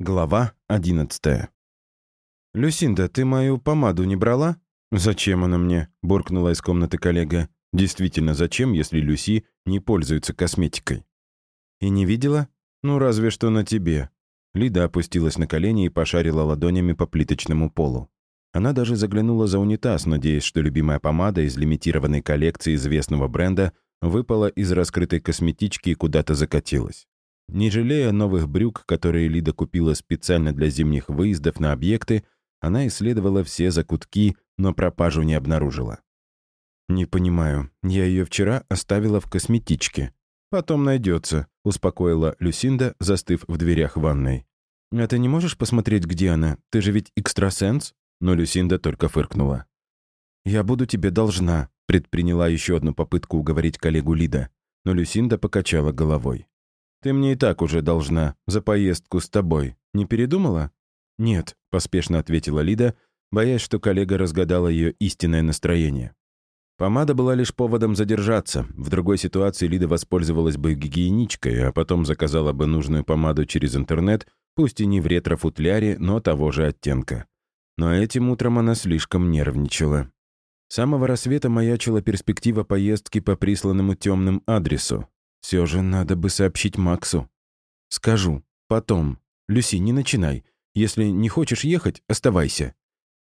Глава 11 «Люсинда, ты мою помаду не брала?» «Зачем она мне?» — буркнула из комнаты коллега. «Действительно, зачем, если Люси не пользуется косметикой?» «И не видела? Ну, разве что на тебе». Лида опустилась на колени и пошарила ладонями по плиточному полу. Она даже заглянула за унитаз, надеясь, что любимая помада из лимитированной коллекции известного бренда выпала из раскрытой косметички и куда-то закатилась. Не жалея новых брюк, которые Лида купила специально для зимних выездов на объекты, она исследовала все закутки, но пропажу не обнаружила. «Не понимаю. Я ее вчера оставила в косметичке. Потом найдется», — успокоила Люсинда, застыв в дверях ванной. «А ты не можешь посмотреть, где она? Ты же ведь экстрасенс?» Но Люсинда только фыркнула. «Я буду тебе должна», — предприняла еще одну попытку уговорить коллегу Лида. Но Люсинда покачала головой. Ты мне и так уже должна за поездку с тобой. Не передумала?» «Нет», — поспешно ответила Лида, боясь, что коллега разгадала ее истинное настроение. Помада была лишь поводом задержаться. В другой ситуации Лида воспользовалась бы гигиеничкой, а потом заказала бы нужную помаду через интернет, пусть и не в ретро-футляре, но того же оттенка. Но этим утром она слишком нервничала. С самого рассвета маячила перспектива поездки по присланному темным адресу. Все же надо бы сообщить Максу. Скажу. Потом. Люси, не начинай. Если не хочешь ехать, оставайся.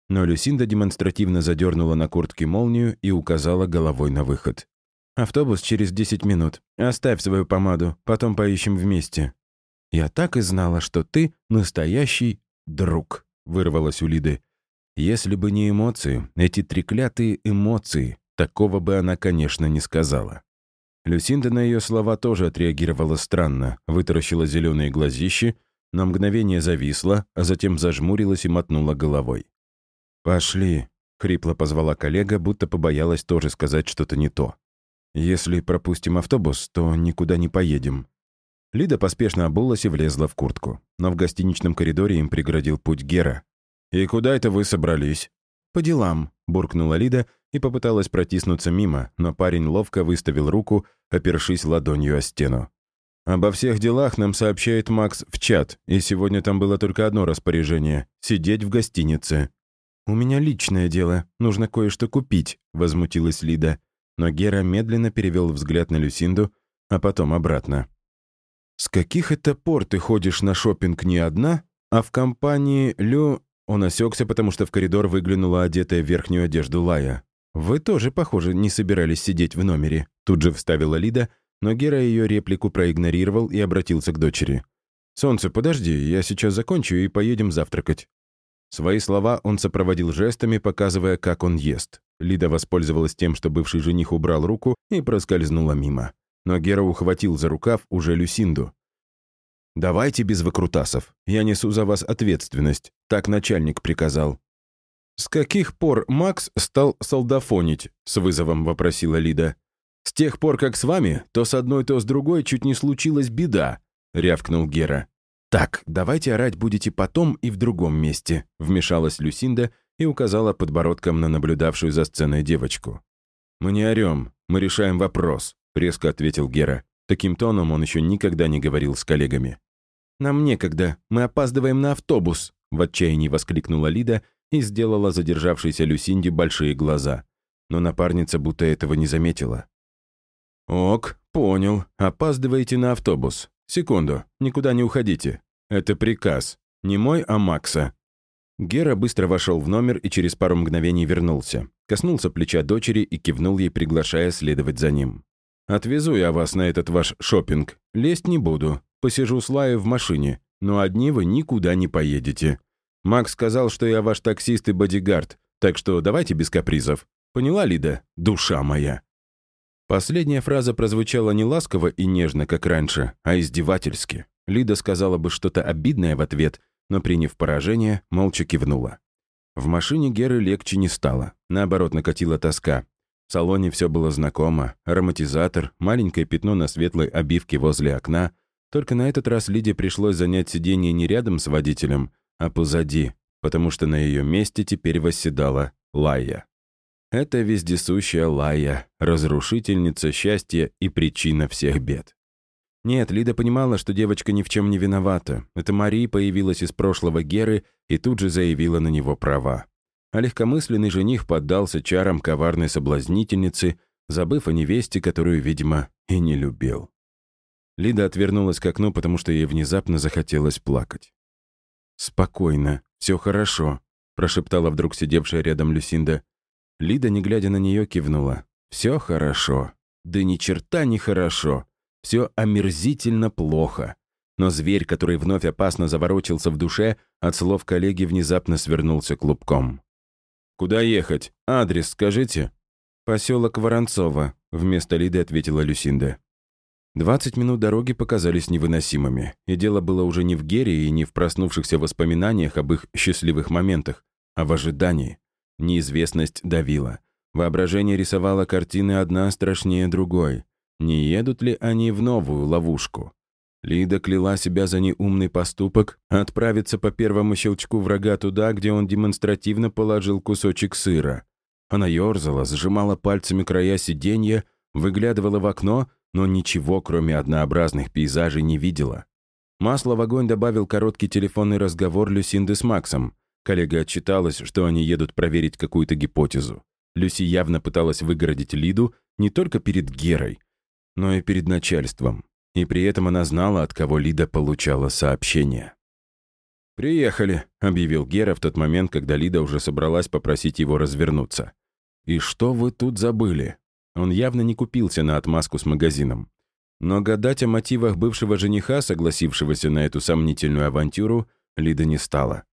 Но Люсинда демонстративно задернула на куртке молнию и указала головой на выход. «Автобус через 10 минут. Оставь свою помаду, потом поищем вместе». «Я так и знала, что ты настоящий друг», — вырвалась у Лиды. «Если бы не эмоции, эти треклятые эмоции, такого бы она, конечно, не сказала». Люсинда на ее слова тоже отреагировала странно, вытаращила зеленые глазищи, на мгновение зависла, а затем зажмурилась и мотнула головой. «Пошли», — хрипло позвала коллега, будто побоялась тоже сказать что-то не то. «Если пропустим автобус, то никуда не поедем». Лида поспешно обулась и влезла в куртку. Но в гостиничном коридоре им преградил путь Гера. «И куда это вы собрались?» «По делам», — буркнула Лида и попыталась протиснуться мимо, но парень ловко выставил руку, опершись ладонью о стену. «Обо всех делах нам сообщает Макс в чат, и сегодня там было только одно распоряжение — сидеть в гостинице». «У меня личное дело, нужно кое-что купить», — возмутилась Лида. Но Гера медленно перевел взгляд на Люсинду, а потом обратно. «С каких это пор ты ходишь на шопинг не одна, а в компании Лю...» Он осекся, потому что в коридор выглянула одетая в верхнюю одежду Лая. «Вы тоже, похоже, не собирались сидеть в номере», тут же вставила Лида, но Гера ее реплику проигнорировал и обратился к дочери. «Солнце, подожди, я сейчас закончу и поедем завтракать». Свои слова он сопроводил жестами, показывая, как он ест. Лида воспользовалась тем, что бывший жених убрал руку и проскользнула мимо. Но Гера ухватил за рукав уже Люсинду. «Давайте без выкрутасов. Я несу за вас ответственность. Так начальник приказал. «С каких пор Макс стал солдафонить?» — с вызовом вопросила Лида. «С тех пор, как с вами, то с одной, то с другой чуть не случилась беда», — рявкнул Гера. «Так, давайте орать будете потом и в другом месте», — вмешалась Люсинда и указала подбородком на наблюдавшую за сценой девочку. «Мы не орем, мы решаем вопрос», — резко ответил Гера. Таким тоном он еще никогда не говорил с коллегами. «Нам некогда, мы опаздываем на автобус», — в отчаянии воскликнула Лида и сделала задержавшейся Люсинде большие глаза. Но напарница будто этого не заметила. «Ок, понял. Опаздываете на автобус. Секунду, никуда не уходите. Это приказ. Не мой, а Макса». Гера быстро вошел в номер и через пару мгновений вернулся. Коснулся плеча дочери и кивнул ей, приглашая следовать за ним. «Отвезу я вас на этот ваш шопинг. Лезть не буду. Посижу с Лаей в машине. Но одни вы никуда не поедете. Макс сказал, что я ваш таксист и бодигард, так что давайте без капризов. Поняла, Лида? Душа моя». Последняя фраза прозвучала не ласково и нежно, как раньше, а издевательски. Лида сказала бы что-то обидное в ответ, но, приняв поражение, молча кивнула. В машине Геры легче не стало. Наоборот, накатила тоска. В салоне все было знакомо. Ароматизатор, маленькое пятно на светлой обивке возле окна. Только на этот раз Лиде пришлось занять сиденье не рядом с водителем, а позади, потому что на ее месте теперь восседала Лая. Это вездесущая Лая, разрушительница счастья и причина всех бед. Нет, Лида понимала, что девочка ни в чем не виновата. Это Мари появилась из прошлого Геры и тут же заявила на него права. А легкомысленный жених поддался чарам коварной соблазнительницы, забыв о невесте, которую, видимо, и не любил. Лида отвернулась к окну, потому что ей внезапно захотелось плакать. «Спокойно, все хорошо», — прошептала вдруг сидевшая рядом Люсинда. Лида, не глядя на нее, кивнула. «Все хорошо. Да ни черта не хорошо. Все омерзительно плохо». Но зверь, который вновь опасно заворочился в душе, от слов коллеги внезапно свернулся клубком. «Куда ехать? Адрес скажите?» «Поселок Воронцово», — вместо Лиды ответила Люсинда. Двадцать минут дороги показались невыносимыми, и дело было уже не в Гере и не в проснувшихся воспоминаниях об их счастливых моментах, а в ожидании. Неизвестность давила. Воображение рисовало картины одна страшнее другой. Не едут ли они в новую ловушку? Лида кляла себя за неумный поступок отправиться по первому щелчку врага туда, где он демонстративно положил кусочек сыра. Она ерзала, сжимала пальцами края сиденья, выглядывала в окно но ничего, кроме однообразных пейзажей, не видела. Масло в огонь добавил короткий телефонный разговор Люсинды с Максом. Коллега отчиталась, что они едут проверить какую-то гипотезу. Люси явно пыталась выгородить Лиду не только перед Герой, но и перед начальством. И при этом она знала, от кого Лида получала сообщение. «Приехали», — объявил Гера в тот момент, когда Лида уже собралась попросить его развернуться. «И что вы тут забыли?» Он явно не купился на отмазку с магазином. Но гадать о мотивах бывшего жениха, согласившегося на эту сомнительную авантюру, Лида не стала.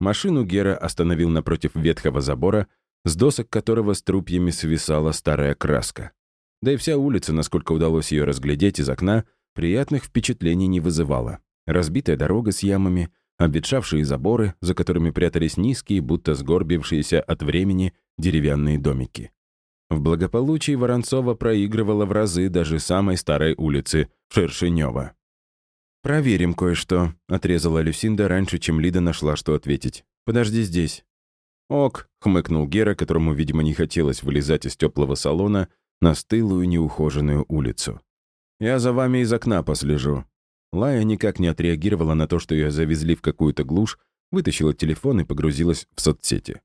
Машину Гера остановил напротив ветхого забора, с досок которого с трупьями свисала старая краска. Да и вся улица, насколько удалось ее разглядеть из окна, приятных впечатлений не вызывала. Разбитая дорога с ямами, обветшавшие заборы, за которыми прятались низкие, будто сгорбившиеся от времени деревянные домики. В благополучии Воронцова проигрывала в разы даже самой старой улицы Шершенева. «Проверим кое-что», — отрезала Люсинда раньше, чем Лида нашла, что ответить. «Подожди здесь». «Ок», — хмыкнул Гера, которому, видимо, не хотелось вылезать из теплого салона на стылую неухоженную улицу. «Я за вами из окна послежу». Лая никак не отреагировала на то, что ее завезли в какую-то глушь, вытащила телефон и погрузилась в соцсети.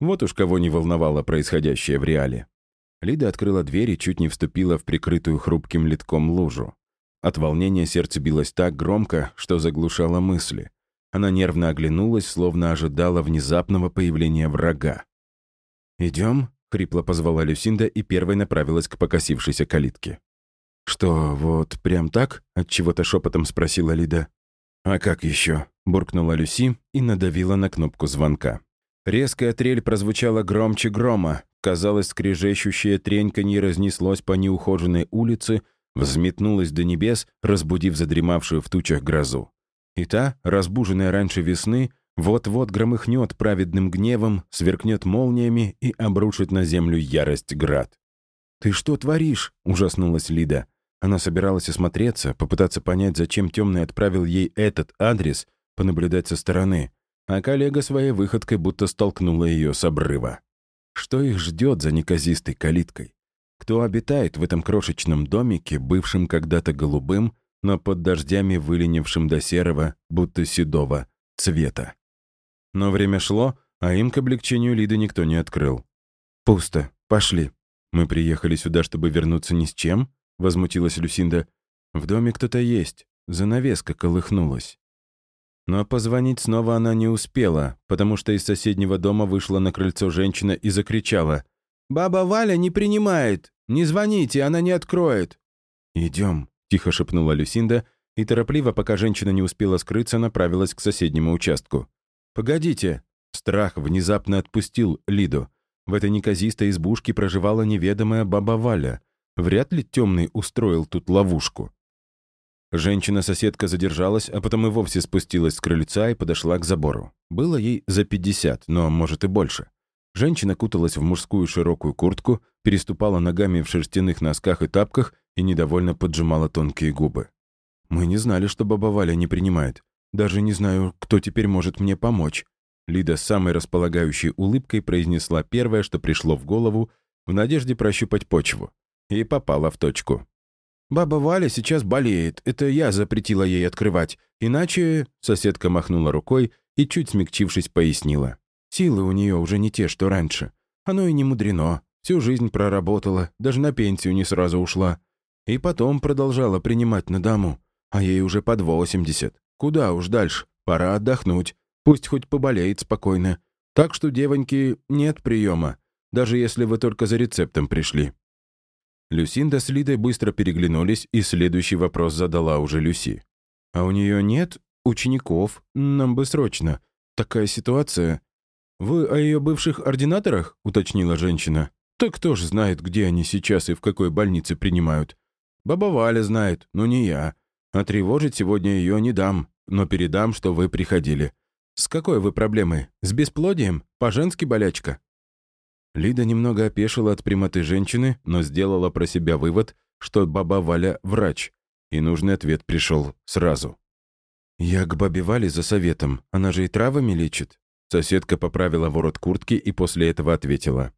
Вот уж кого не волновало происходящее в реале. Лида открыла дверь и чуть не вступила в прикрытую хрупким литком лужу. От волнения сердце билось так громко, что заглушало мысли. Она нервно оглянулась, словно ожидала внезапного появления врага. «Идем?» — хрипло позвала Люсинда и первой направилась к покосившейся калитке. «Что, вот прям так?» — отчего-то шепотом спросила Лида. «А как еще?» — буркнула Люси и надавила на кнопку звонка. Резкая трель прозвучала громче грома, Казалось, скрежещущее треньканье разнеслось по неухоженной улице, взметнулось до небес, разбудив задремавшую в тучах грозу. И та, разбуженная раньше весны, вот-вот громыхнет праведным гневом, сверкнет молниями и обрушит на землю ярость град. «Ты что творишь?» — ужаснулась Лида. Она собиралась осмотреться, попытаться понять, зачем Темный отправил ей этот адрес, понаблюдать со стороны, а коллега своей выходкой будто столкнула ее с обрыва. Что их ждет за неказистой калиткой? Кто обитает в этом крошечном домике, бывшем когда-то голубым, но под дождями выленившим до серого, будто седого, цвета? Но время шло, а им к облегчению Лиды никто не открыл. «Пусто. Пошли. Мы приехали сюда, чтобы вернуться ни с чем?» — возмутилась Люсинда. «В доме кто-то есть. Занавеска колыхнулась». Но позвонить снова она не успела, потому что из соседнего дома вышла на крыльцо женщина и закричала. «Баба Валя не принимает! Не звоните, она не откроет!» «Идем», — тихо шепнула Люсинда, и торопливо, пока женщина не успела скрыться, направилась к соседнему участку. «Погодите!» Страх внезапно отпустил Лиду. В этой неказистой избушке проживала неведомая баба Валя. Вряд ли темный устроил тут ловушку. Женщина-соседка задержалась, а потом и вовсе спустилась с крыльца и подошла к забору. Было ей за 50, но, может, и больше. Женщина куталась в мужскую широкую куртку, переступала ногами в шерстяных носках и тапках и недовольно поджимала тонкие губы. «Мы не знали, что баба Валя не принимает. Даже не знаю, кто теперь может мне помочь». Лида с самой располагающей улыбкой произнесла первое, что пришло в голову, в надежде прощупать почву. И попала в точку. «Баба Валя сейчас болеет. Это я запретила ей открывать. Иначе...» — соседка махнула рукой и, чуть смягчившись, пояснила. «Силы у нее уже не те, что раньше. Оно и не мудрено. Всю жизнь проработала, даже на пенсию не сразу ушла. И потом продолжала принимать на дому. А ей уже под 80. Куда уж дальше? Пора отдохнуть. Пусть хоть поболеет спокойно. Так что, девоньки, нет приема, даже если вы только за рецептом пришли. Люсинда с Лидой быстро переглянулись, и следующий вопрос задала уже Люси. «А у нее нет учеников? Нам бы срочно. Такая ситуация». «Вы о ее бывших ординаторах?» — уточнила женщина. «Так кто ж знает, где они сейчас и в какой больнице принимают? Баба Валя знает, но не я. А тревожить сегодня ее не дам, но передам, что вы приходили. С какой вы проблемой? С бесплодием? По-женски болячка?» Лида немного опешила от прямоты женщины, но сделала про себя вывод, что баба Валя — врач, и нужный ответ пришел сразу. «Я к бабе Вале за советом. Она же и травами лечит». Соседка поправила ворот куртки и после этого ответила.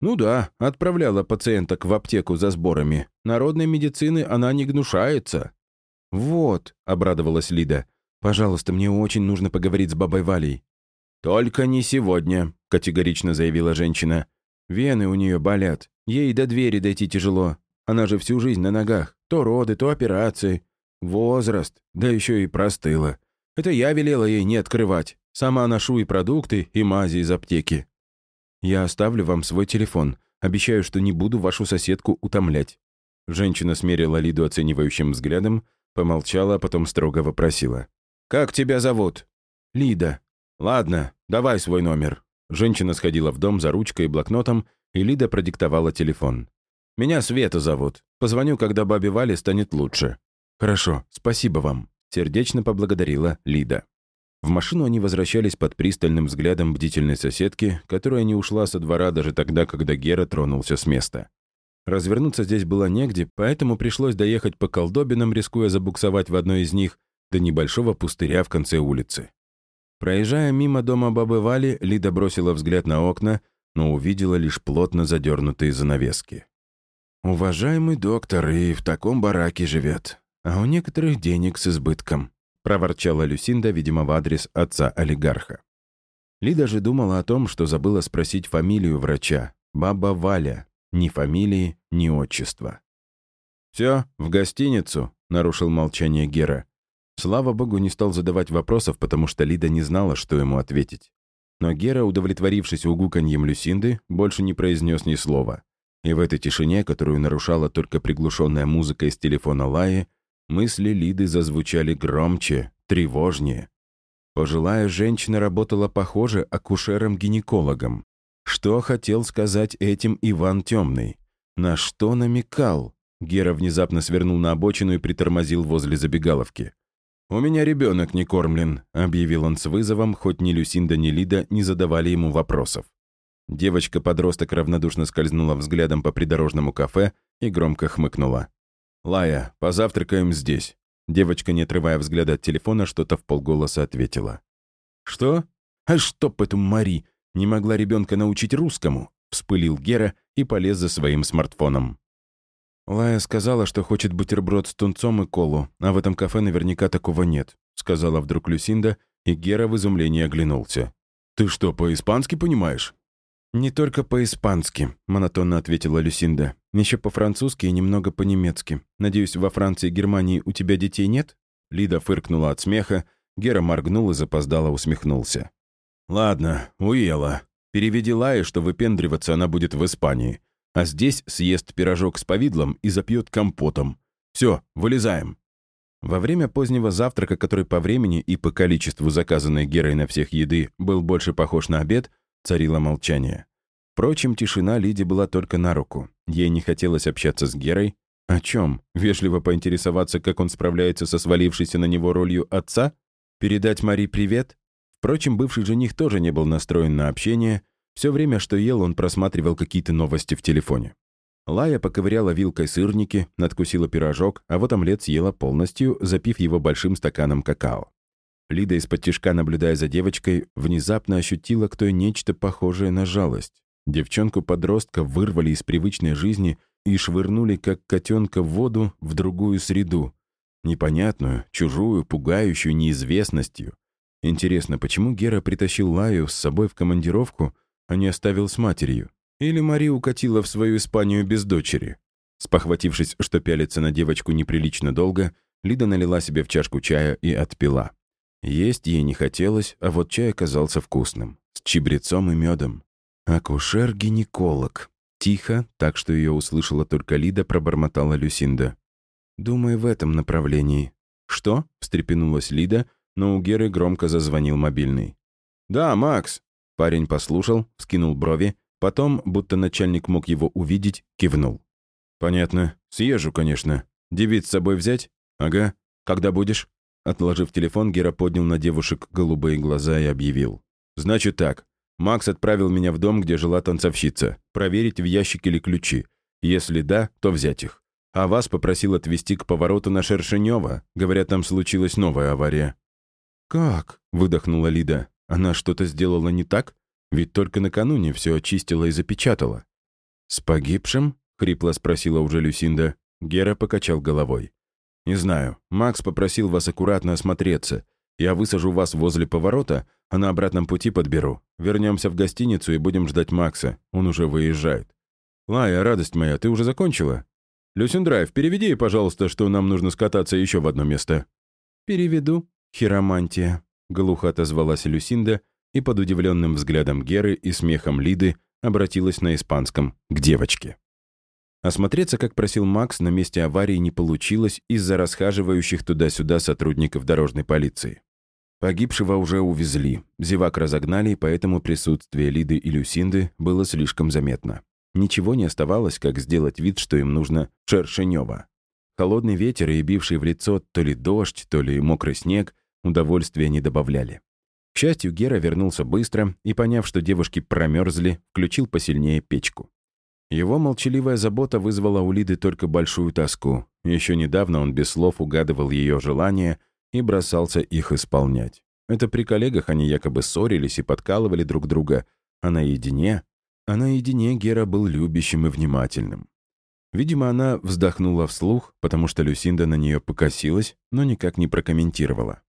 «Ну да, отправляла пациенток в аптеку за сборами. Народной медицины она не гнушается». «Вот», — обрадовалась Лида. «Пожалуйста, мне очень нужно поговорить с бабой Валей». «Только не сегодня», — категорично заявила женщина. «Вены у нее болят. Ей до двери дойти тяжело. Она же всю жизнь на ногах. То роды, то операции. Возраст, да еще и простыла. Это я велела ей не открывать. Сама ношу и продукты, и мази из аптеки. Я оставлю вам свой телефон. Обещаю, что не буду вашу соседку утомлять». Женщина смерила Лиду оценивающим взглядом, помолчала, а потом строго вопросила. «Как тебя зовут?» «Лида». «Ладно, давай свой номер». Женщина сходила в дом за ручкой и блокнотом, и Лида продиктовала телефон. «Меня Света зовут. Позвоню, когда бабе Вале станет лучше». «Хорошо, спасибо вам», — сердечно поблагодарила Лида. В машину они возвращались под пристальным взглядом бдительной соседки, которая не ушла со двора даже тогда, когда Гера тронулся с места. Развернуться здесь было негде, поэтому пришлось доехать по колдобинам, рискуя забуксовать в одной из них, до небольшого пустыря в конце улицы. Проезжая мимо дома бабы Вали, Лида бросила взгляд на окна, но увидела лишь плотно задернутые занавески. «Уважаемый доктор и в таком бараке живет, а у некоторых денег с избытком», проворчала Люсинда, видимо, в адрес отца-олигарха. Лида же думала о том, что забыла спросить фамилию врача. Баба Валя. Ни фамилии, ни отчества. «Все, в гостиницу», — нарушил молчание Гера. Слава богу, не стал задавать вопросов, потому что Лида не знала, что ему ответить. Но Гера, удовлетворившись угуканьем Люсинды, больше не произнес ни слова. И в этой тишине, которую нарушала только приглушенная музыка из телефона Лаи, мысли Лиды зазвучали громче, тревожнее. Пожилая женщина работала, похоже, акушером-гинекологом. Что хотел сказать этим Иван Темный? На что намекал? Гера внезапно свернул на обочину и притормозил возле забегаловки. «У меня ребенок не кормлен», — объявил он с вызовом, хоть ни Люсинда, ни Лида не задавали ему вопросов. Девочка-подросток равнодушно скользнула взглядом по придорожному кафе и громко хмыкнула. «Лая, позавтракаем здесь». Девочка, не отрывая взгляда от телефона, что-то в полголоса ответила. «Что? А чтоб эту Мари! Не могла ребенка научить русскому!» Вспылил Гера и полез за своим смартфоном. «Лая сказала, что хочет бутерброд с тунцом и колу, а в этом кафе наверняка такого нет», сказала вдруг Люсинда, и Гера в изумлении оглянулся. «Ты что, по-испански понимаешь?» «Не только по-испански», — монотонно ответила Люсинда. «Еще по-французски и немного по-немецки. Надеюсь, во Франции и Германии у тебя детей нет?» Лида фыркнула от смеха, Гера моргнул и запоздало усмехнулся. «Ладно, уела. Переведи Лае, что выпендриваться она будет в Испании а здесь съест пирожок с повидлом и запьет компотом. Все, вылезаем. Во время позднего завтрака, который по времени и по количеству заказанной Герой на всех еды был больше похож на обед, царило молчание. Впрочем, тишина Лиде была только на руку. Ей не хотелось общаться с Герой. О чем? Вежливо поинтересоваться, как он справляется со свалившейся на него ролью отца? Передать Мари привет? Впрочем, бывший жених тоже не был настроен на общение, все время, что ел, он просматривал какие-то новости в телефоне. Лая поковыряла вилкой сырники, надкусила пирожок, а вот омлет съела полностью, запив его большим стаканом какао. Лида из-под тишка, наблюдая за девочкой, внезапно ощутила к той нечто похожее на жалость. Девчонку-подростка вырвали из привычной жизни и швырнули, как котенка, в воду в другую среду. Непонятную, чужую, пугающую неизвестностью. Интересно, почему Гера притащил Лаю с собой в командировку, а не оставил с матерью? Или Мари укатила в свою Испанию без дочери? Спохватившись, что пялится на девочку неприлично долго, Лида налила себе в чашку чая и отпила. Есть ей не хотелось, а вот чай оказался вкусным. С чебрецом и медом. Акушер-гинеколог. Тихо, так что ее услышала только Лида, пробормотала Люсинда. «Думаю, в этом направлении». «Что?» — встрепенулась Лида, но у Геры громко зазвонил мобильный. «Да, Макс!» Парень послушал, вскинул брови, потом, будто начальник мог его увидеть, кивнул. «Понятно. Съезжу, конечно. Девиц с собой взять? Ага. Когда будешь?» Отложив телефон, Гера поднял на девушек голубые глаза и объявил. «Значит так. Макс отправил меня в дом, где жила танцовщица. Проверить, в ящике ли ключи. Если да, то взять их. А вас попросил отвезти к повороту на Шершенева. Говорят, там случилась новая авария. «Как?» — выдохнула Лида. «Она что-то сделала не так? Ведь только накануне все очистила и запечатала». «С погибшим?» — хрипло спросила уже Люсинда. Гера покачал головой. «Не знаю. Макс попросил вас аккуратно осмотреться. Я высажу вас возле поворота, а на обратном пути подберу. Вернемся в гостиницу и будем ждать Макса. Он уже выезжает». «Лая, радость моя, ты уже закончила?» «Люсиндрайв, переведи, пожалуйста, что нам нужно скататься еще в одно место». «Переведу», «Хиромантия», — глухо отозвалась Люсинда и под удивленным взглядом Геры и смехом Лиды обратилась на испанском к девочке. Осмотреться, как просил Макс, на месте аварии не получилось из-за расхаживающих туда-сюда сотрудников дорожной полиции. Погибшего уже увезли, зевак разогнали, поэтому присутствие Лиды и Люсинды было слишком заметно. Ничего не оставалось, как сделать вид, что им нужно Шершенева. Холодный ветер и бивший в лицо то ли дождь, то ли мокрый снег удовольствия не добавляли. К счастью, Гера вернулся быстро и, поняв, что девушки промерзли, включил посильнее печку. Его молчаливая забота вызвала у Лиды только большую тоску. Еще недавно он без слов угадывал ее желания и бросался их исполнять. Это при коллегах они якобы ссорились и подкалывали друг друга, а наедине... А наедине Гера был любящим и внимательным. Видимо, она вздохнула вслух, потому что Люсинда на нее покосилась, но никак не прокомментировала.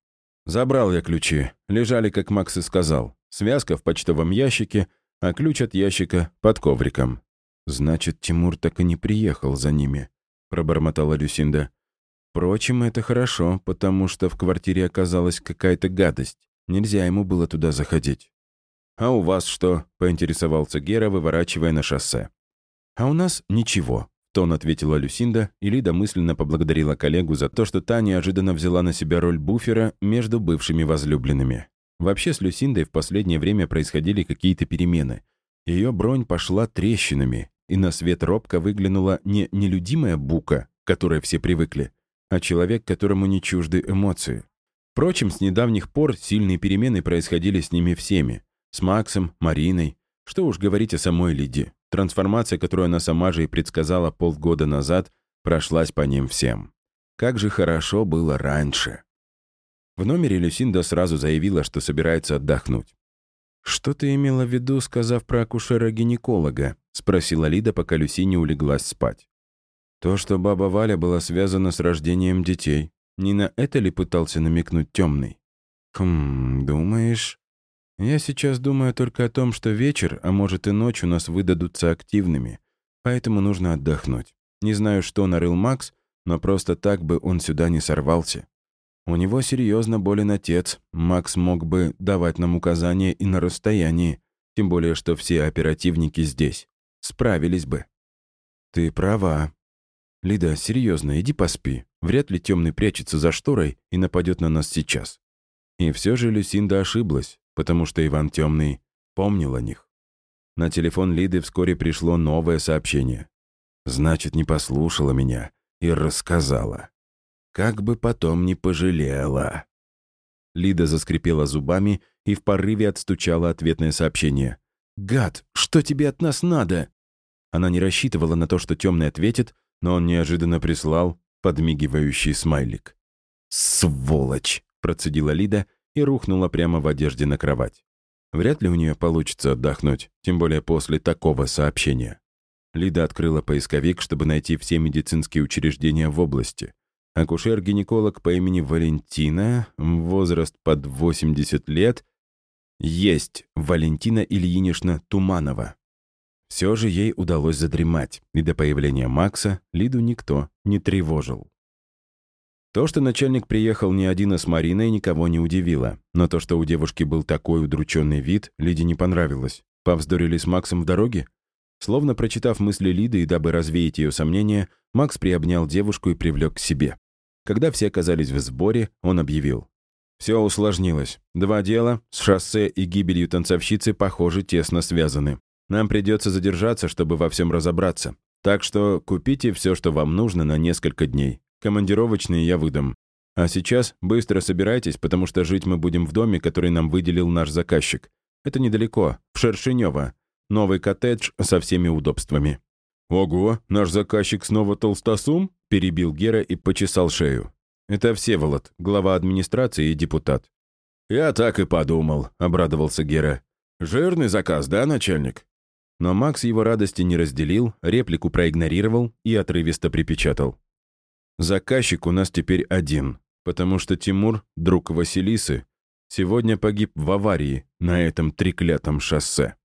«Забрал я ключи. Лежали, как Макс и сказал. Связка в почтовом ящике, а ключ от ящика под ковриком». «Значит, Тимур так и не приехал за ними», — пробормотала Люсинда. «Впрочем, это хорошо, потому что в квартире оказалась какая-то гадость. Нельзя ему было туда заходить». «А у вас что?» — поинтересовался Гера, выворачивая на шоссе. «А у нас ничего», тон ответила Люсинда, и Лида мысленно поблагодарила коллегу за то, что та неожиданно взяла на себя роль буфера между бывшими возлюбленными. Вообще с Люсиндой в последнее время происходили какие-то перемены. Ее бронь пошла трещинами, и на свет робко выглянула не нелюдимая бука, к которой все привыкли, а человек, которому не чужды эмоции. Впрочем, с недавних пор сильные перемены происходили с ними всеми. С Максом, Мариной. Что уж говорить о самой Лиде. Трансформация, которую она сама же и предсказала полгода назад, прошлась по ним всем. Как же хорошо было раньше. В номере Люсинда сразу заявила, что собирается отдохнуть. «Что ты имела в виду, сказав про акушера-гинеколога?» — спросила Лида, пока Люси не улеглась спать. «То, что баба Валя была связана с рождением детей. Не на это ли пытался намекнуть темный?» «Хм, думаешь?» Я сейчас думаю только о том, что вечер, а может и ночь у нас выдадутся активными, поэтому нужно отдохнуть. Не знаю, что нарыл Макс, но просто так бы он сюда не сорвался. У него серьезно болен отец. Макс мог бы давать нам указания и на расстоянии, тем более, что все оперативники здесь. Справились бы. Ты права. Лида, серьезно, иди поспи. Вряд ли темный прячется за шторой и нападет на нас сейчас. И все же Люсинда ошиблась потому что Иван Темный помнил о них. На телефон Лиды вскоре пришло новое сообщение. Значит, не послушала меня и рассказала. Как бы потом не пожалела. Лида заскрипела зубами и в порыве отстучала ответное сообщение. «Гад, что тебе от нас надо?» Она не рассчитывала на то, что темный ответит, но он неожиданно прислал подмигивающий смайлик. «Сволочь!» — процедила Лида и рухнула прямо в одежде на кровать. Вряд ли у нее получится отдохнуть, тем более после такого сообщения. Лида открыла поисковик, чтобы найти все медицинские учреждения в области. Акушер-гинеколог по имени Валентина, возраст под 80 лет. Есть Валентина Ильинична Туманова. Все же ей удалось задремать, и до появления Макса Лиду никто не тревожил. То, что начальник приехал не один, а с Мариной, никого не удивило. Но то, что у девушки был такой удрученный вид, Лиде не понравилось. Повздорили с Максом в дороге? Словно прочитав мысли Лиды и дабы развеять ее сомнения, Макс приобнял девушку и привлек к себе. Когда все оказались в сборе, он объявил. Все усложнилось. Два дела с шоссе и гибелью танцовщицы, похоже, тесно связаны. Нам придется задержаться, чтобы во всем разобраться. Так что купите все, что вам нужно на несколько дней. Командировочные я выдам. А сейчас быстро собирайтесь, потому что жить мы будем в доме, который нам выделил наш заказчик. Это недалеко, в Шершенево. Новый коттедж со всеми удобствами». «Ого, наш заказчик снова толстосум?» — перебил Гера и почесал шею. «Это Всеволод, глава администрации и депутат». «Я так и подумал», — обрадовался Гера. «Жирный заказ, да, начальник?» Но Макс его радости не разделил, реплику проигнорировал и отрывисто припечатал. Заказчик у нас теперь один, потому что Тимур, друг Василисы, сегодня погиб в аварии на этом треклятом шоссе.